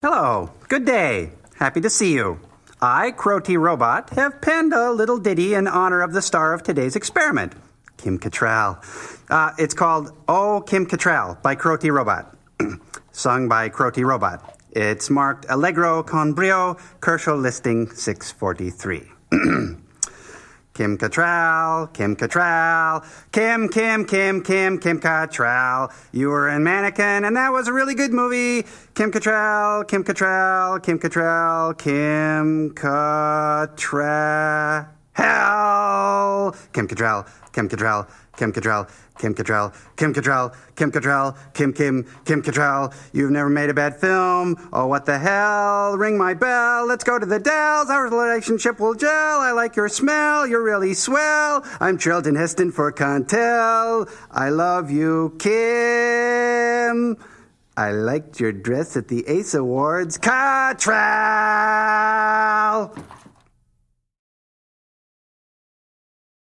Hello, good day. Happy to see you. I, Crow T Robot, have penned a little ditty in honor of the star of today's experiment, Kim Cattrall. Uh, it's called Oh Kim Cattrall by Crow T Robot, sung by Crow T Robot. It's marked Allegro con brio, Köchel listing 643. Kim Cattrall, Kim Cattrall, Kim, Kim, Kim, Kim, Kim Cattrall. You were in Mannequin, and that was a really good movie. Kim Cattrall, Kim Cattrall, Kim Cattrall, Kim Cattrall. Kim Cattrall, Kim Cattrall, Kim Cattrall, Kim Cattrall, Kim Cattrall, Kim Cattrall, Kim Kim, Kim Cattrall. You've never made a bad film. Oh, what the hell? Ring my bell. Let's go to the Dells. Our relationship will gel. I like your smell. You're really swell. I'm Charlton Heston for Contel. I love you, Kim. I liked your dress at the Ace Awards. Cattrall!